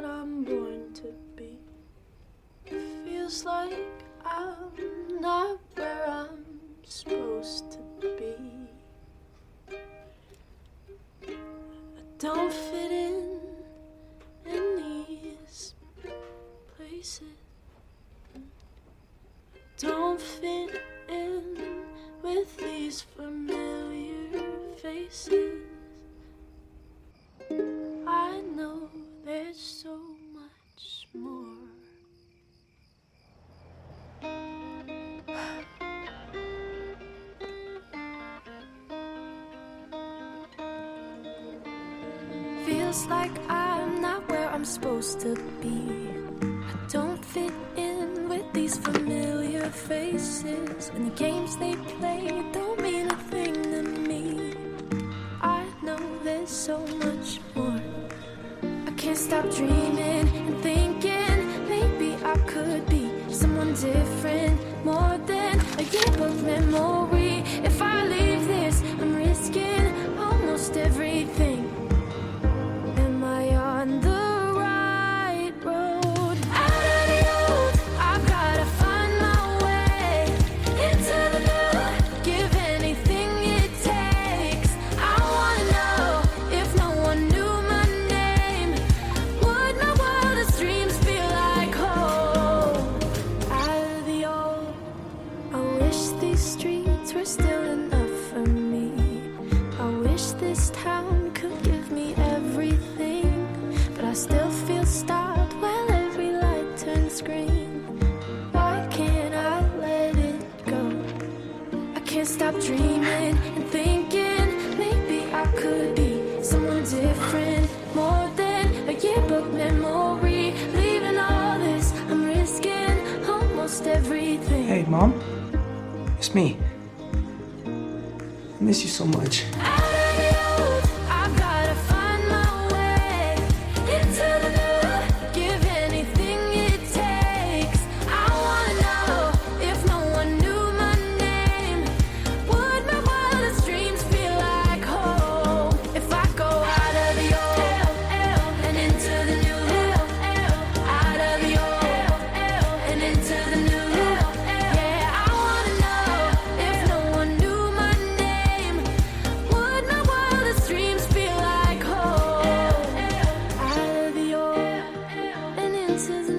what I'm born to be. It feels like I'm not where I'm supposed to be. I don't fit in in these places. I don't fit in with these familiar faces. feels like I'm not where I'm supposed to be. I don't fit in with these familiar faces, and the games they play don't mean a thing to me. I know there's so much more. I can't stop dreaming and thinking maybe I could be someone different, more than a year of memory. Mom. It's me. I miss you so much. places